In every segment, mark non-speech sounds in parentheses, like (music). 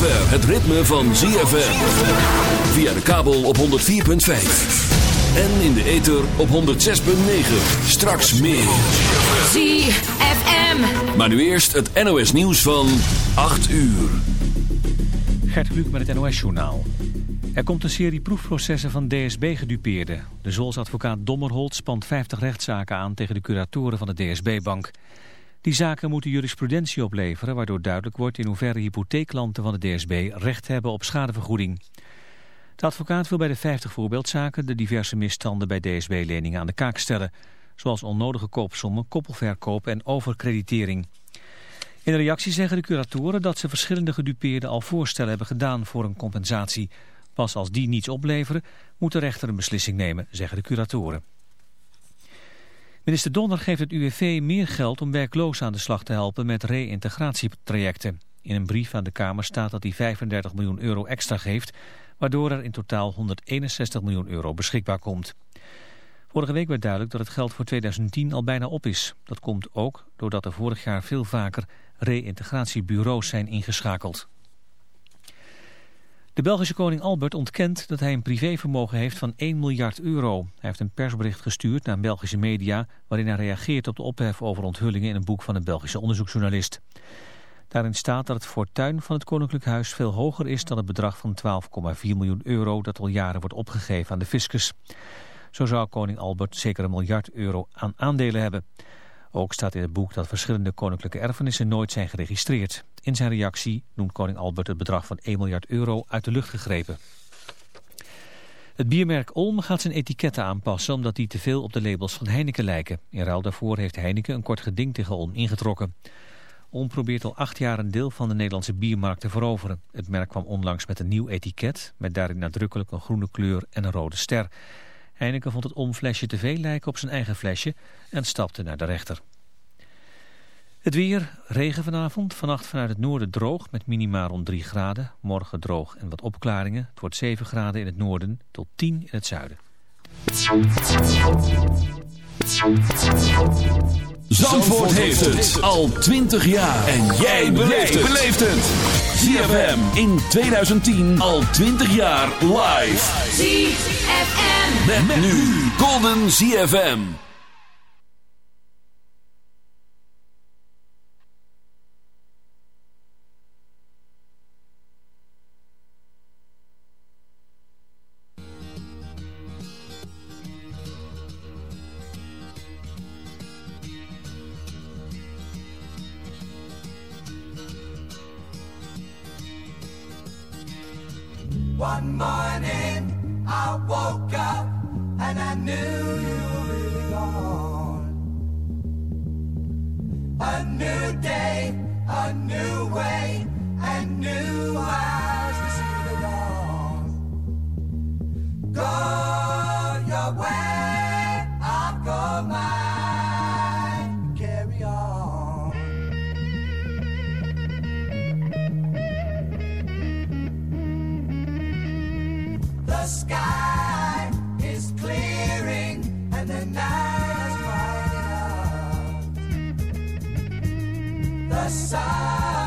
zover het ritme van ZFM. Via de kabel op 104.5. En in de ether op 106.9. Straks meer. ZFM. Maar nu eerst het NOS nieuws van 8 uur. Gert Kluk met het NOS-journaal. Er komt een serie proefprocessen van DSB-gedupeerden. De Zolsadvocaat Dommerholt spant 50 rechtszaken aan tegen de curatoren van de DSB-bank. Die zaken moeten jurisprudentie opleveren... waardoor duidelijk wordt in hoeverre hypotheeklanten van de DSB recht hebben op schadevergoeding. De advocaat wil bij de 50 voorbeeldzaken de diverse misstanden bij DSB-leningen aan de kaak stellen. Zoals onnodige koopsommen, koppelverkoop en overkreditering. In reactie zeggen de curatoren dat ze verschillende gedupeerden al voorstellen hebben gedaan voor een compensatie. Pas als die niets opleveren, moet de rechter een beslissing nemen, zeggen de curatoren. Minister Donner geeft het UWV meer geld om werklozen aan de slag te helpen met reïntegratietrajecten. In een brief aan de Kamer staat dat hij 35 miljoen euro extra geeft, waardoor er in totaal 161 miljoen euro beschikbaar komt. Vorige week werd duidelijk dat het geld voor 2010 al bijna op is. Dat komt ook doordat er vorig jaar veel vaker reïntegratiebureaus zijn ingeschakeld. De Belgische koning Albert ontkent dat hij een privévermogen heeft van 1 miljard euro. Hij heeft een persbericht gestuurd naar Belgische media... waarin hij reageert op de ophef over onthullingen in een boek van een Belgische onderzoeksjournalist. Daarin staat dat het fortuin van het Koninklijk Huis veel hoger is dan het bedrag van 12,4 miljoen euro... dat al jaren wordt opgegeven aan de fiscus. Zo zou koning Albert zeker een miljard euro aan aandelen hebben. Ook staat in het boek dat verschillende koninklijke erfenissen nooit zijn geregistreerd. In zijn reactie noemt koning Albert het bedrag van 1 miljard euro uit de lucht gegrepen. Het biermerk Olm gaat zijn etiketten aanpassen omdat die te veel op de labels van Heineken lijken. In ruil daarvoor heeft Heineken een kort geding tegen Olm ingetrokken. Olm probeert al acht jaar een deel van de Nederlandse biermarkt te veroveren. Het merk kwam onlangs met een nieuw etiket, met daarin nadrukkelijk een groene kleur en een rode ster. Heineken vond het omflesje te veel lijken op zijn eigen flesje en stapte naar de rechter. Het weer, regen vanavond, vannacht vanuit het noorden droog met minima rond 3 graden. Morgen droog en wat opklaringen. Het wordt 7 graden in het noorden tot 10 in het zuiden. Zandvoort heeft het al 20 jaar. En jij beleeft het. ZFM in 2010 al 20 jaar live. ZFM. Met, nu Golden ZFM. One morning I woke up and I knew you were really gone. A new day, a new way, and new eyes to see the dawn. Go your way. side.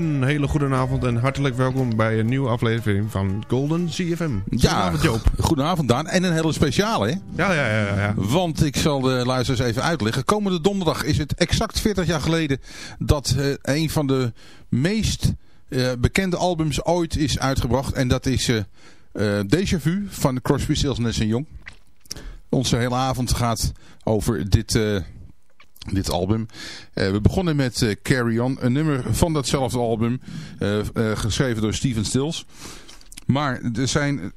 Een hele goede avond en hartelijk welkom bij een nieuwe aflevering van Golden CFM. Ja, Goedenavond Joop. goedenavond Daan. En een hele speciale, hè? Ja, ja, ja, ja. Want ik zal de luisteraars even uitleggen. Komende donderdag is het exact 40 jaar geleden dat eh, een van de meest eh, bekende albums ooit is uitgebracht. En dat is eh eh, Déjà Vu van Crosby, Stills Nash Young. Onze hele avond gaat over dit, dit album. Eh, we begonnen met eh, Carry On, een nummer van datzelfde album, eh, geschreven door Steven Stills. Maar er zijn,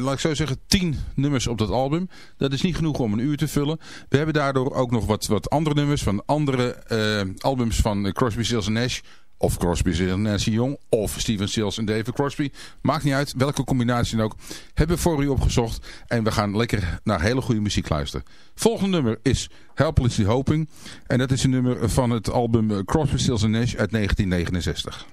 laat ik zo zeggen, tien nummers op dat album. Dat is niet genoeg om een uur te vullen. We hebben daardoor ook nog wat, wat andere nummers van andere albums van Crosby, Stills Nash. Of Crosby, Stills Nash Young. Of Steven Stills en David Crosby. Maakt niet uit, welke combinatie dan ook. Hebben we voor u opgezocht. En we gaan lekker naar hele goede muziek luisteren. Volgende nummer is Helplessly Hoping. En dat is een nummer van het album Crosby, Stills Nash uit 1969.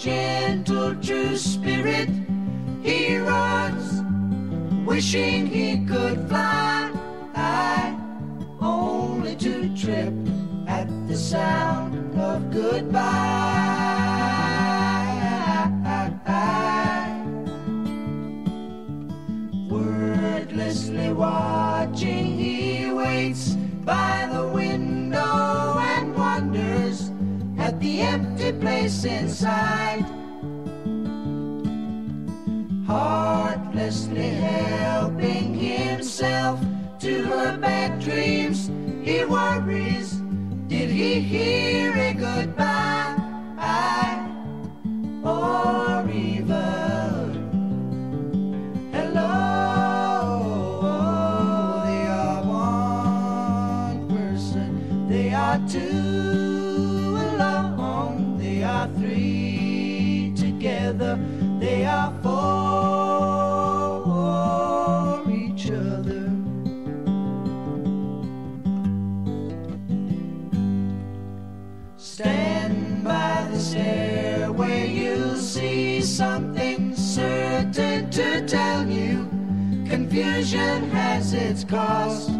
Gentle true spirit. He runs, wishing he could fly, only to trip at the sound of goodbye. Wordlessly watching, he waits by the window the empty place inside. Heartlessly helping himself to her bad dreams, he worries. Did he hear Confusion has its cost.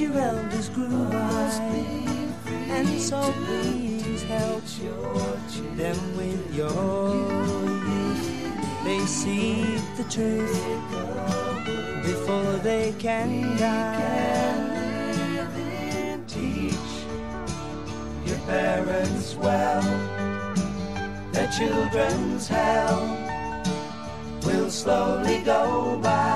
your elders grew by. And so please help them with your youth. They see the truth before they can die. Teach your parents well, their children's hell will slowly go by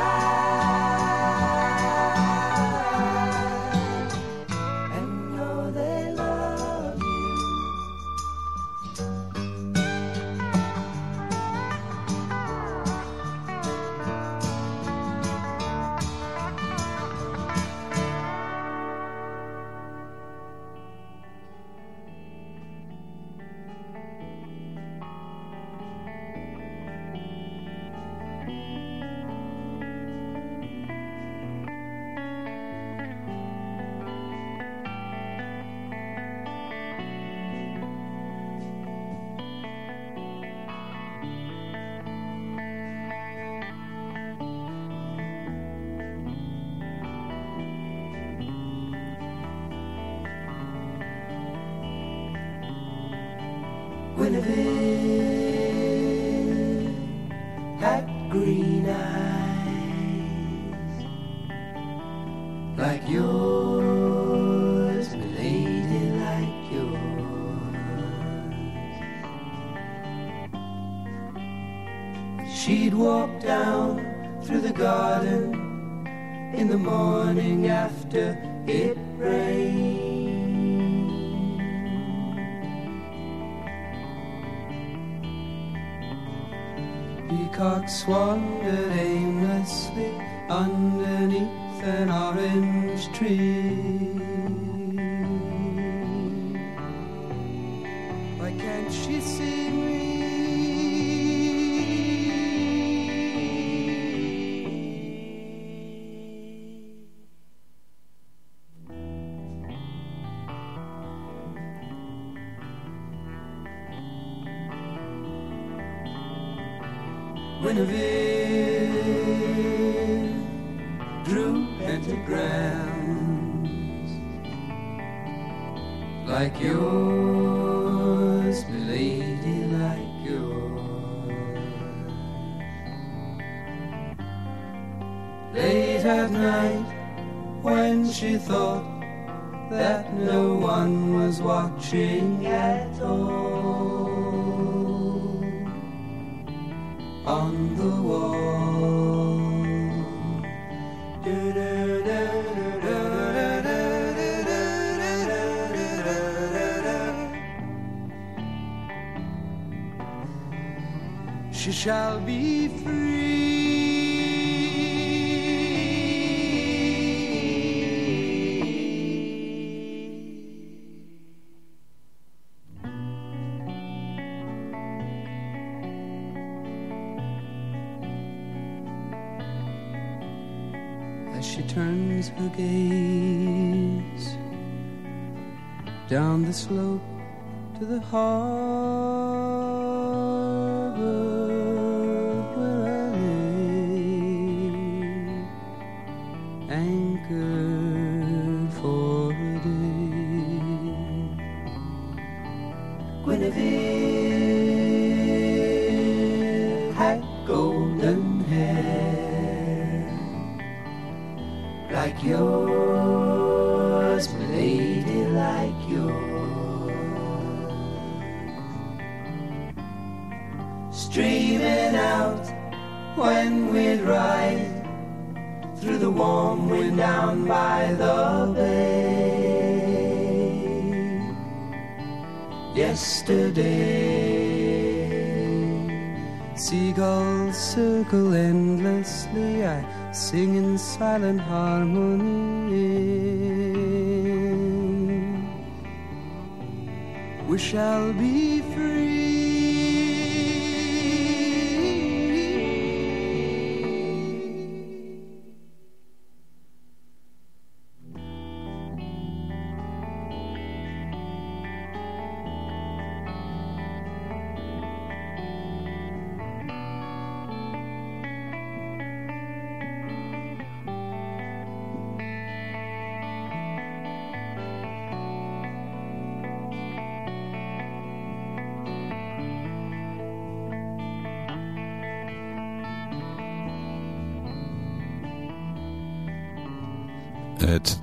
Guinevere drew pentagrams like yours, shall be free. as she turns her gaze down the slope to the harbor Streaming out when we'd ride through the warm wind down by the bay. Yesterday, seagulls circle endlessly. I sing in silent harmony. We shall be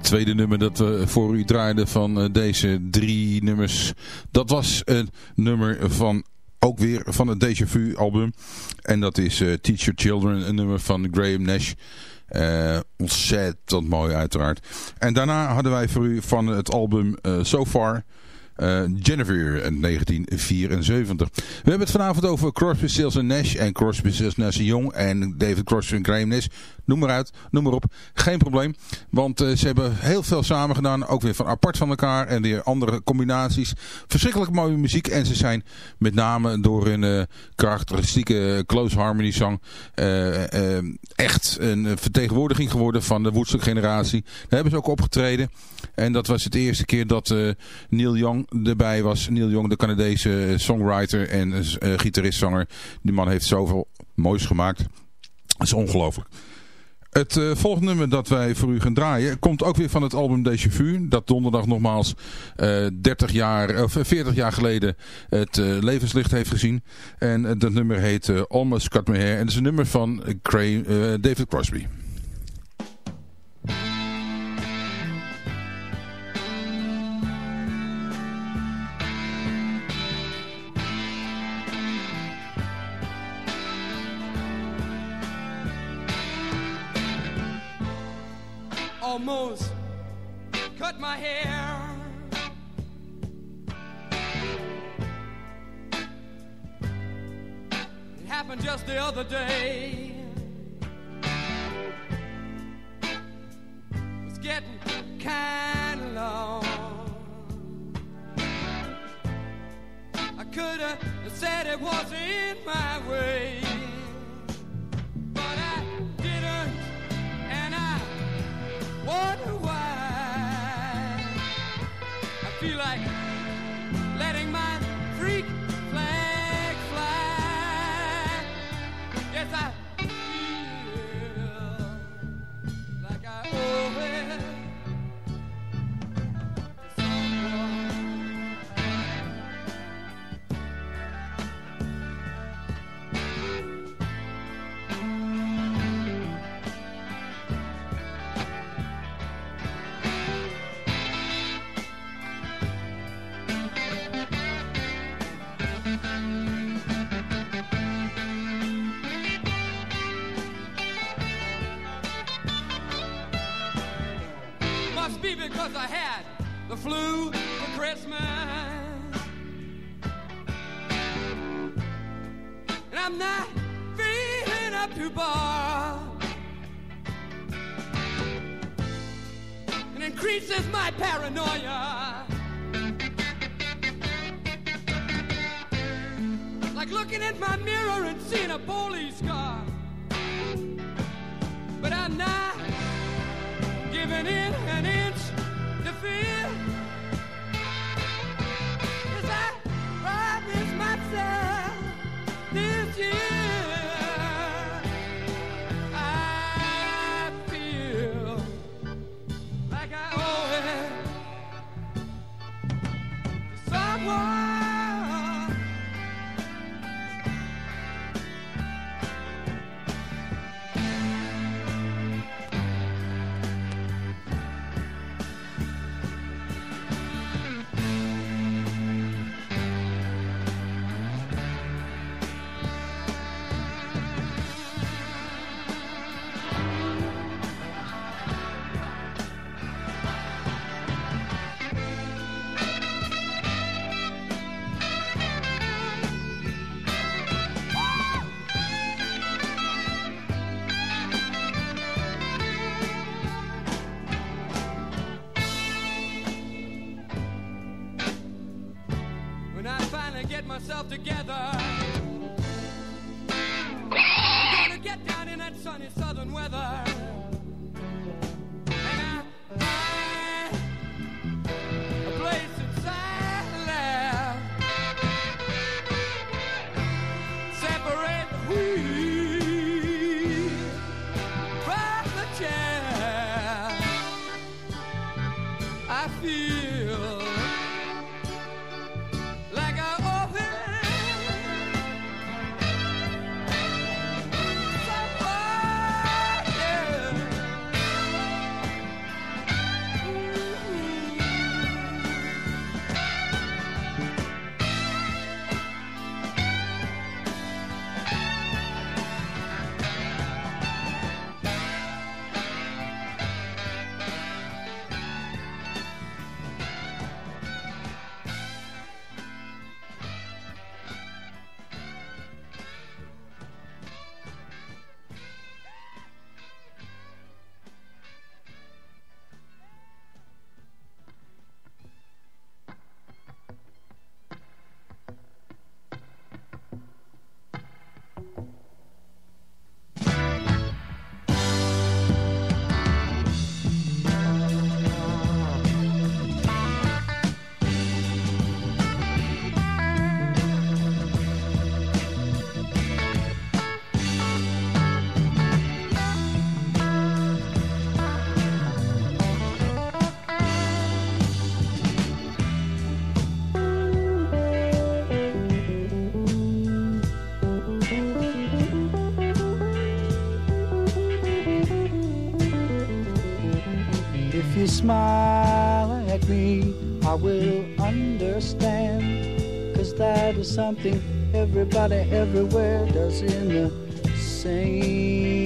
tweede nummer dat we voor u draaiden van eh, deze drie nummers. Dat was een nummer van ook weer van het Deja Vu album. En dat is eh, Teach Your Children, een nummer van Graham Nash. Eh, ontzettend mooi uiteraard. En daarna hadden wij voor u van het album So Far... eh, Jennifer in 1974. We hebben het vanavond over Crosby, Stills Nash en Crosby, Stills, Nash en en David Crosby en Graham Nash. Noem maar uit, noem maar op. Geen probleem, want eh, ze hebben heel veel samen gedaan. Ook weer van apart van elkaar en weer andere combinaties. Verschrikkelijk mooie muziek en ze zijn met name door hun eh, karakteristieke close harmony zang eh, echt een vertegenwoordiging geworden van de Woodstock generatie. Daar hebben ze ook opgetreden. En dat was het eerste keer dat Neil Young erbij was. Neil Young, de Canadese songwriter en gitarist-zanger. Die man heeft zoveel moois gemaakt. Dat is ongelooflijk. Het eh, volgende nummer dat wij voor u gaan draaien komt ook weer van het album Déjà Vu. Dat donderdag nogmaals eh 30 jaar, of eh, 40 jaar geleden het eh, levenslicht heeft gezien. En eh, dat nummer heet eh, Almost Cut My Hair. En dat is een nummer van eh, Cray- eh, David Crosby. My hair. It happened just the other day. It's getting kind of long. I could have said it was in my way, but I didn't, and I wonder why. Like letting my freak flag fly. Yes, I feel like I owe it Because I had the flu for Christmas. And I'm not feeling up to bar. It increases my paranoia. Like looking at my mirror and seeing a police scar. But I'm not giving in an inch smile at me, I will understand. Cause that is something everybody everywhere does in the same.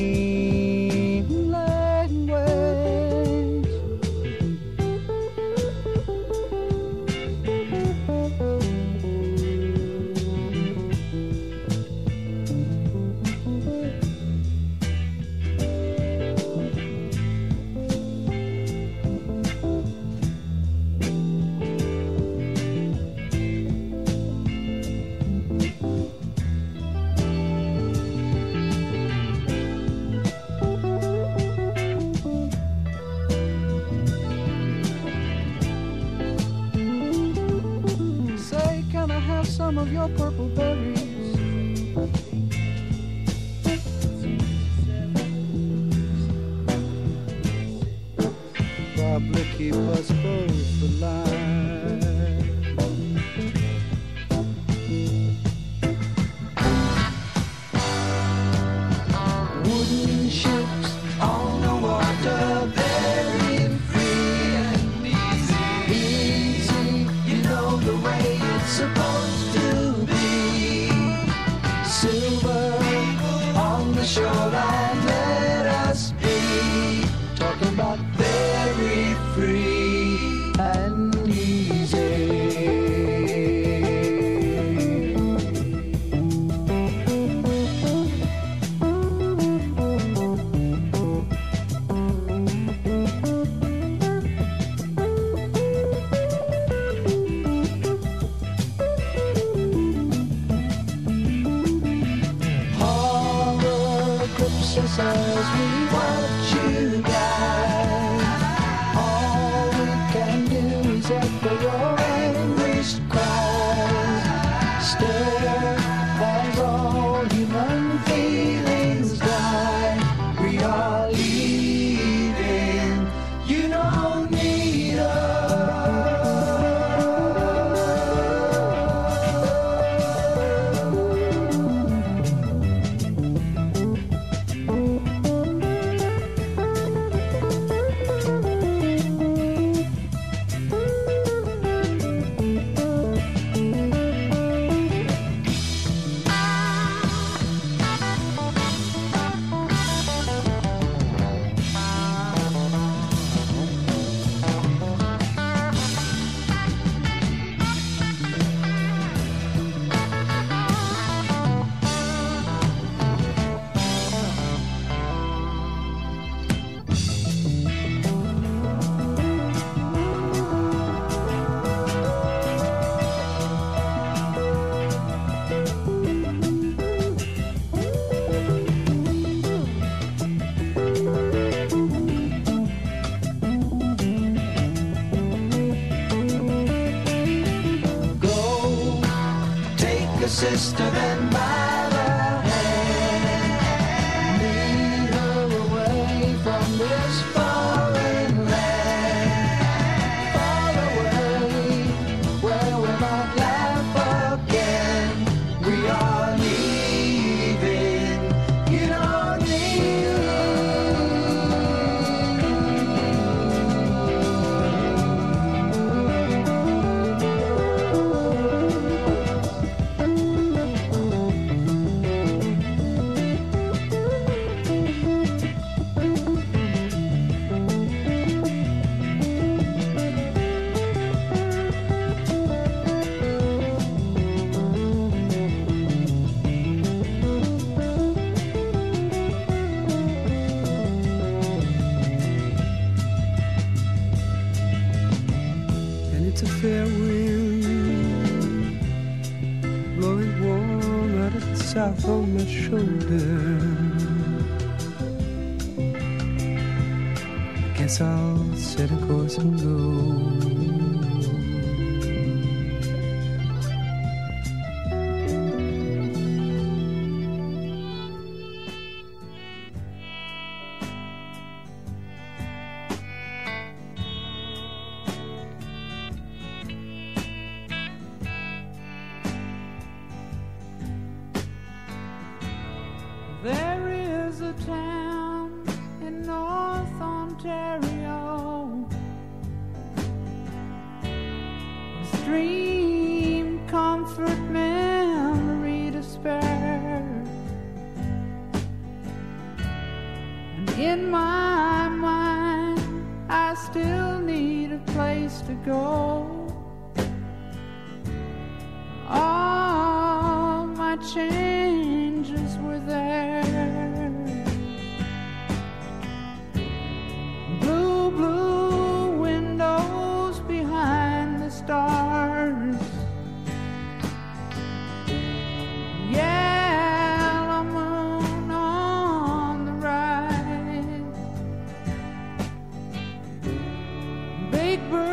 your purple berries. Probably keep us both alive. shoulder. Guess I'll set a course and go. big room.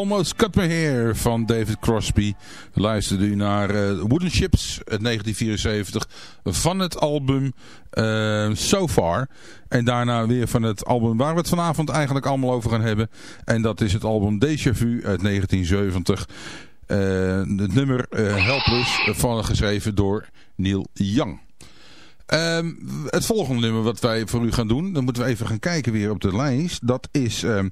Almost Cut My Hair van David Crosby luisterde u naar eh, Wooden Ships uit 1974 van het album eh, So Far. En daarna weer van het album waar we het vanavond eigenlijk allemaal over gaan hebben. En dat is het album Déjà Vu uit 1970. Eh, het nummer Helpless, van, geschreven door Neil Young. Ehm, het volgende nummer wat wij voor u gaan doen, dan moeten we even gaan kijken weer op de lijst. Dat is ehm,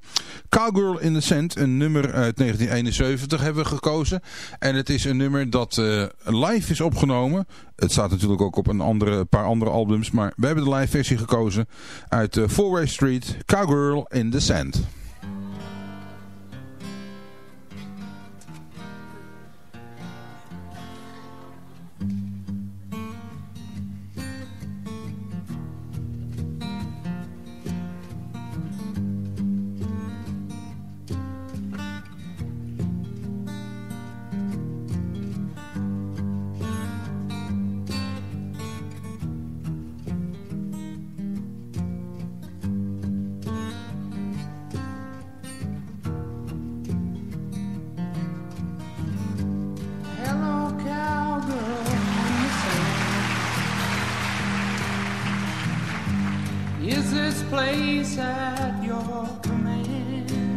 Cowgirl in the Sand, een nummer uit 1971 hebben we gekozen. En het is een nummer dat eh, live is opgenomen. Het staat natuurlijk ook op een andere, paar andere albums, maar we hebben de live versie gekozen uit uh, Four-Way Street, Cowgirl in the Sand. Is this place at your command?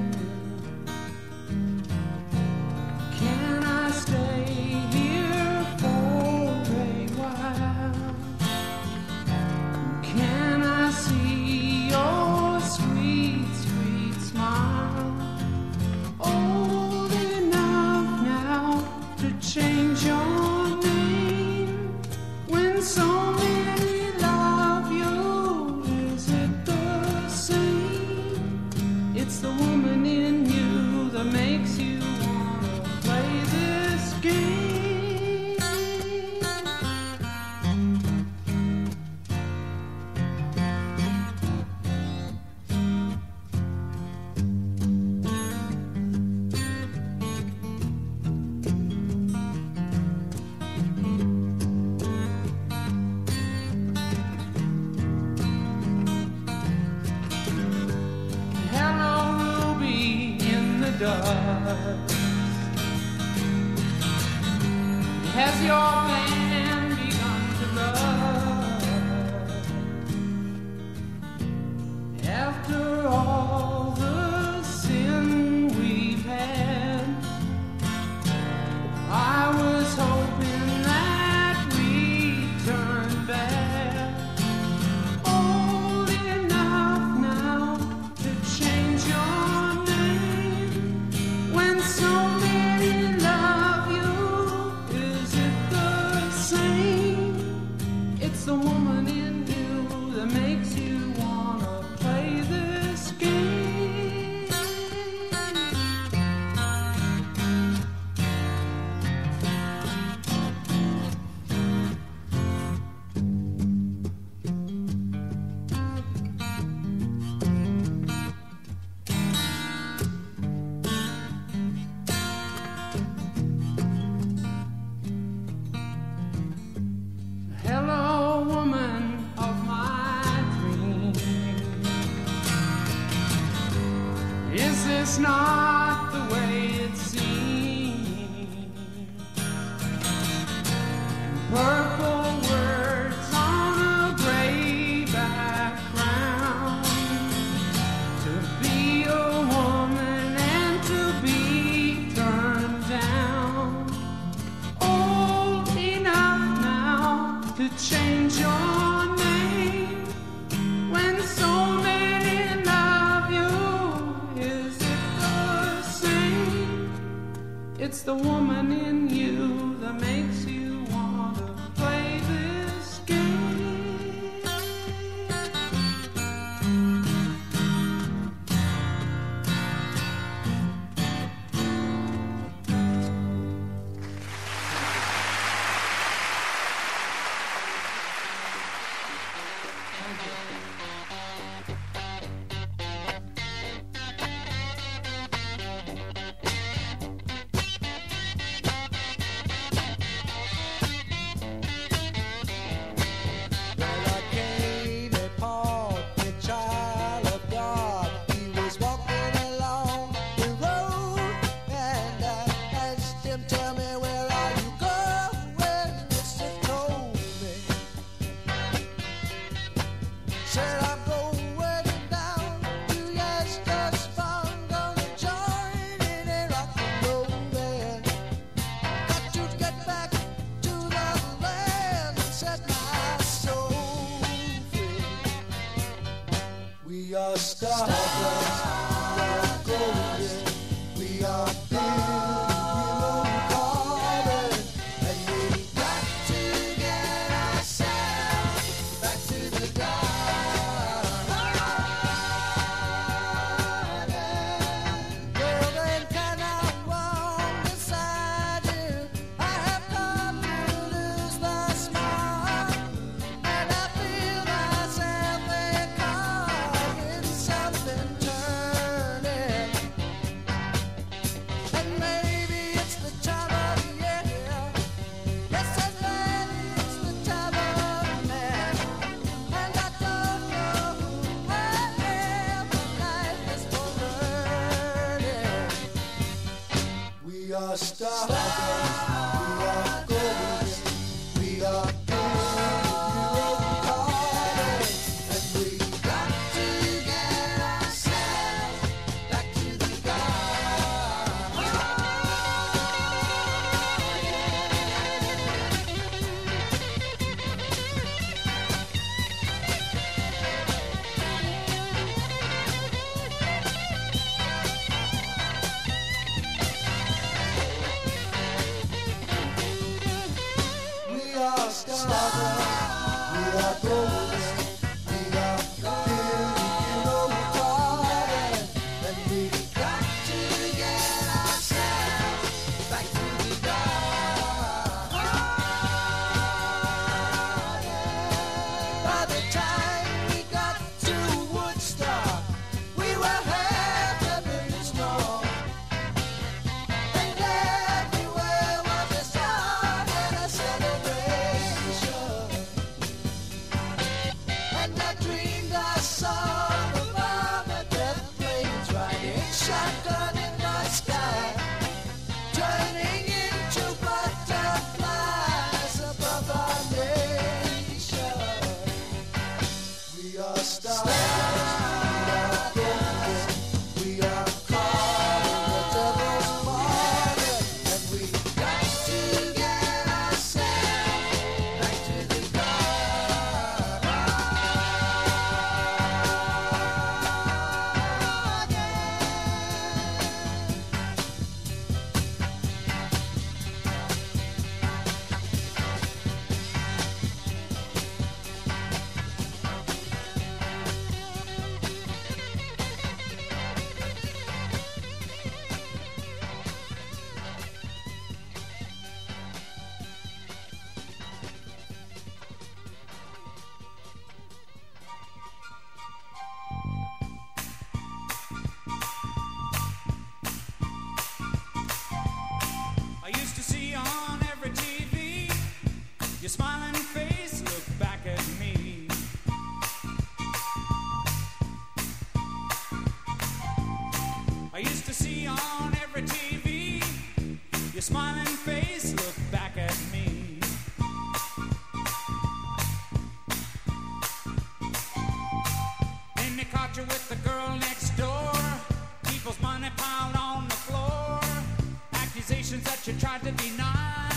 that you tried to deny.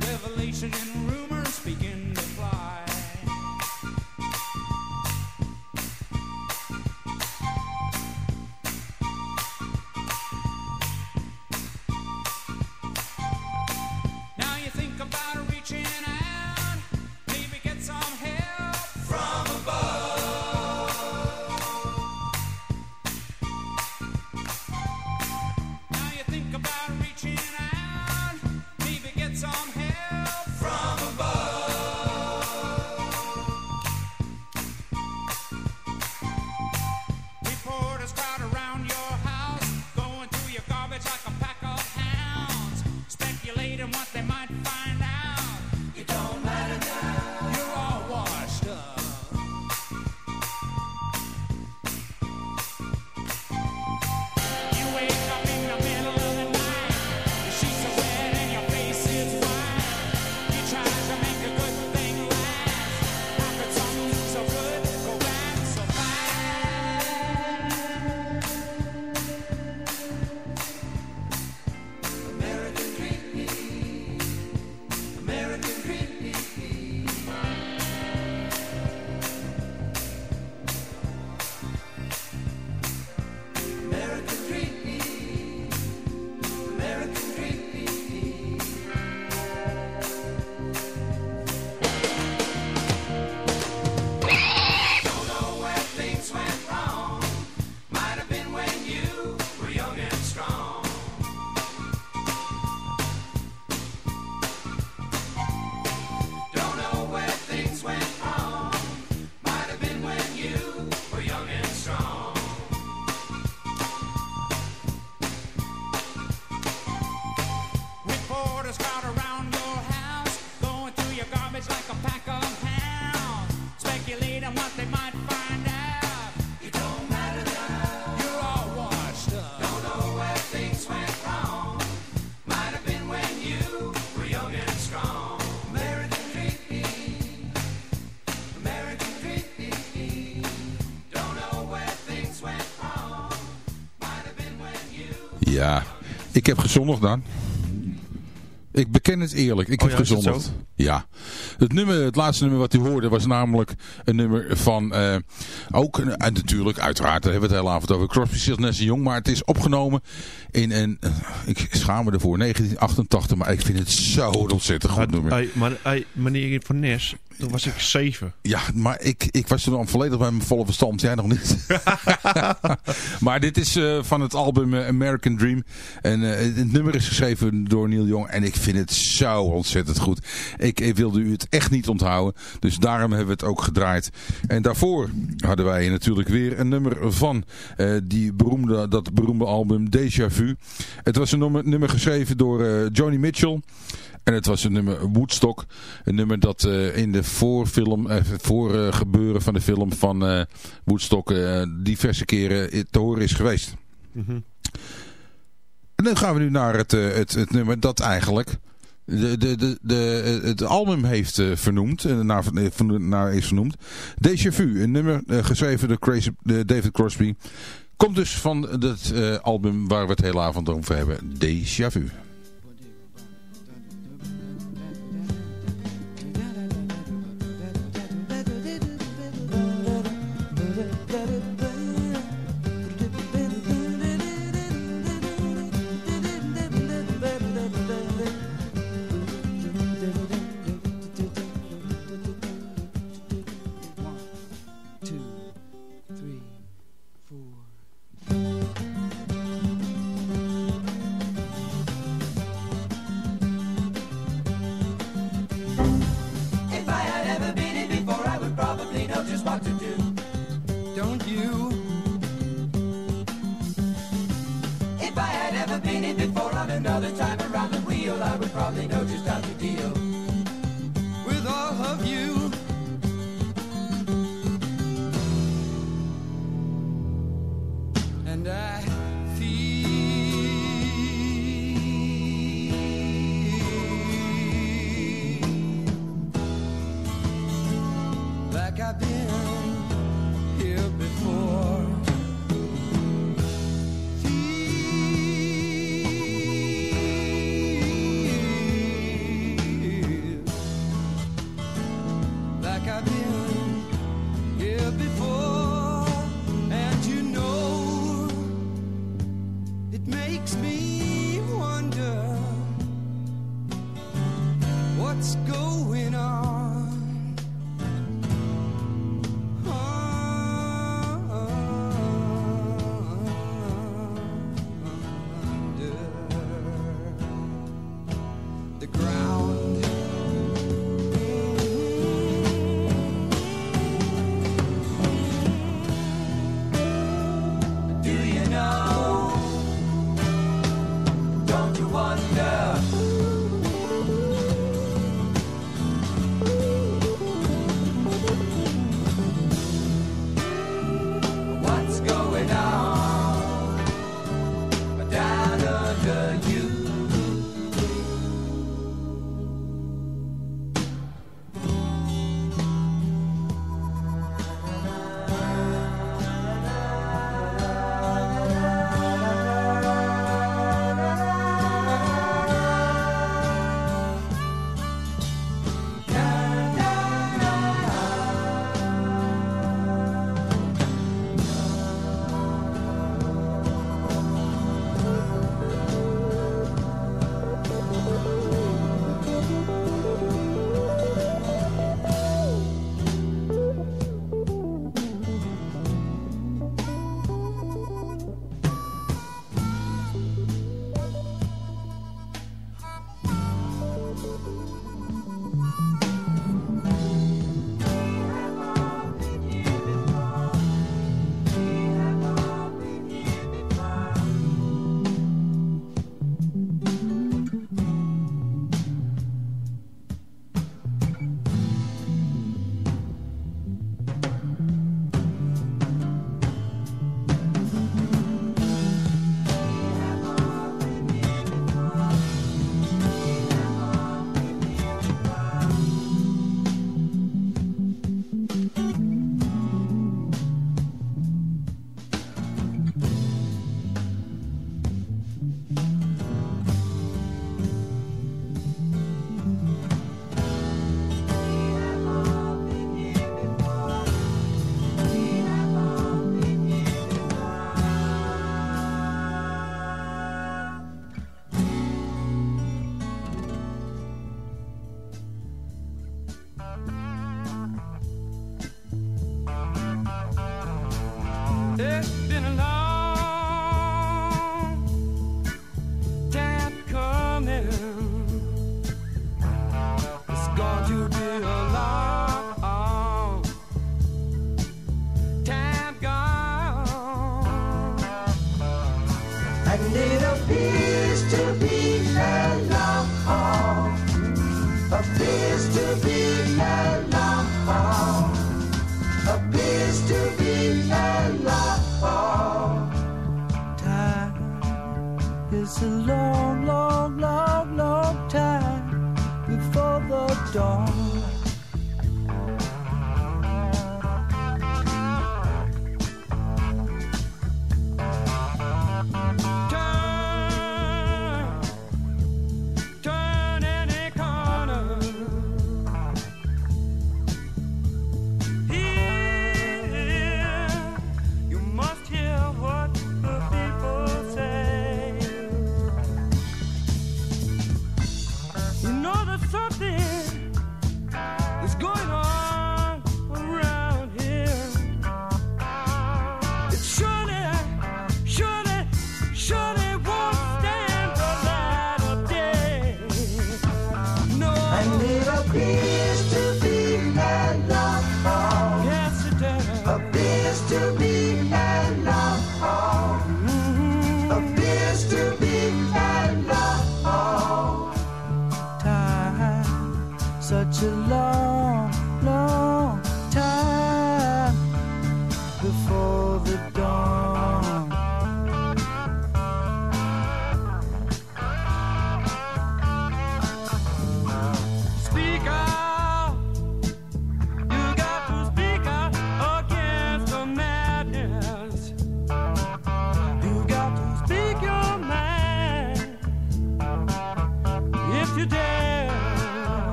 Revelation in heb gezondigd dan. Ik beken het eerlijk, ik Oh heb ja, het gezondigd. zo? Ja. Het, nummer, het laatste nummer wat u hoorde was namelijk een nummer van, eh, ook en natuurlijk, uiteraard, daar hebben we het hele avond over, Crosby, Stills, Nash Young, maar het is opgenomen in een, eh, ik schaam me ervoor, 1988, maar ik vind het zo ontzettend goed nummer. Maar meneer Van Nes, toen was ik zeven. Ja, maar ik, ik was toen al volledig bij mijn volle verstand. Jij nog niet. (laughs) maar dit is eh, van het album eh, American Dream. En eh, het nummer is geschreven door Neil Young. En ik vind het zo ontzettend goed. Ik, ik wilde u het echt niet onthouden. Dus daarom hebben we het ook gedraaid. En daarvoor hadden wij natuurlijk weer een nummer van die beroemde, dat beroemde album Déjà Vu. Het was een nummer, nummer geschreven door Joni Mitchell. En het was een nummer Woodstock. Een nummer dat eh, in de voorfilm, eh, voor eh, gebeuren van de film van eh, Woodstock diverse keren te horen is geweest. En dan gaan we nu naar het, het, het nummer dat eigenlijk de, de, de, de, het album heeft vernoemd, naar, naar is vernoemd. Déjà Vu, een nummer geschreven door Crazy, David Crosby. Komt dus van het album waar we het hele avond over hebben. Déjà Vu.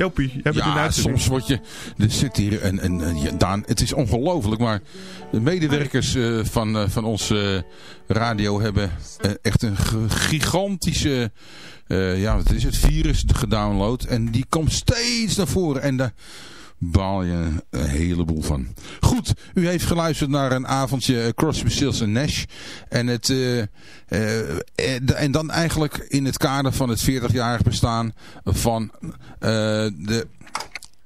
Jopie, jij bent in de Ja, soms word je... Er zit hier een... een, een ja, Daan, het is ongelooflijk, maar de medewerkers eh, van, eh, van onze eh, radio hebben echt een gigantische... ja, wat is het? Virus gedownload. En die komt steeds naar voren. En daar baal je een heleboel van. Goed, u heeft geluisterd naar een avondje eh, Crosby, Stills en Nash. En, het, eh, eh, en dan eigenlijk in het kader van het 40-jarig bestaan van de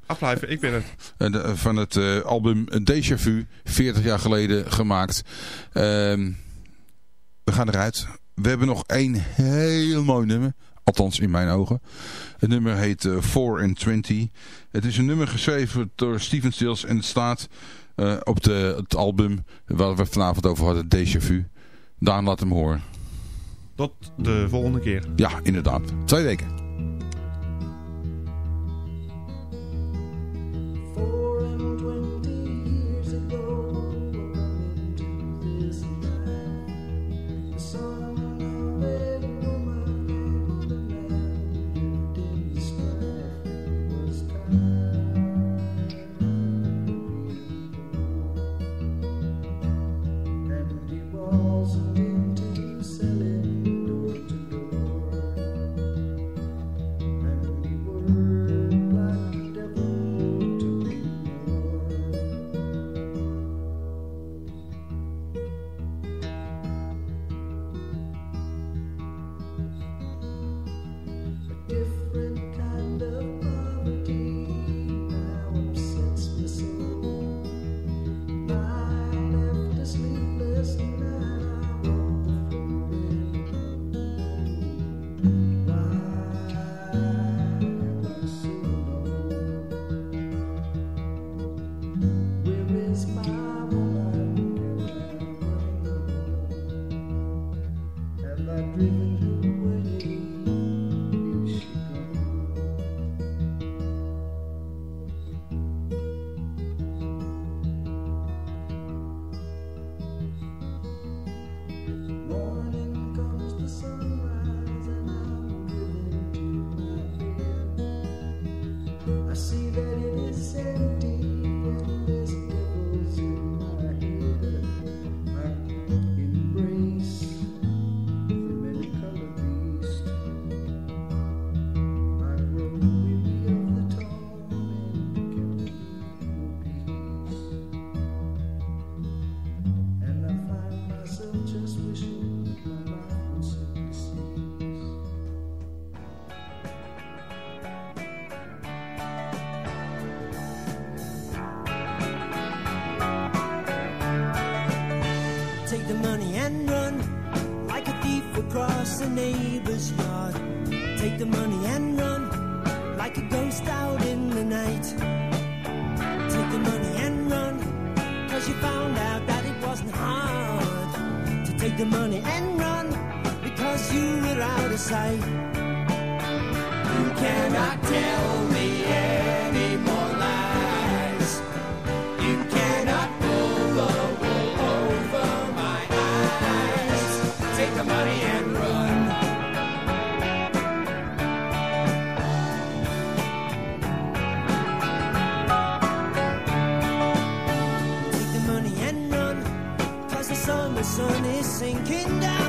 Afblijven, ik ben het. de- van het album Déjà Vu, 40 jaar geleden gemaakt. Ehm, we gaan eruit. We hebben nog één heel mooi nummer. Althans in mijn ogen. Het nummer heet eh 4 in 20. Het is een nummer geschreven door Steven Stills. En het staat eh, op de, het album waar we vanavond over hadden. Déjà Vu. Daan laat hem horen. Tot de volgende keer. Ja, inderdaad. Twee weken. The neighbor's yard. Take the money and run like a ghost out in the night. Take the money and run cause you found out that it wasn't hard to take the money and run because you were out of sight. You cannot tell me any sun is sinking down.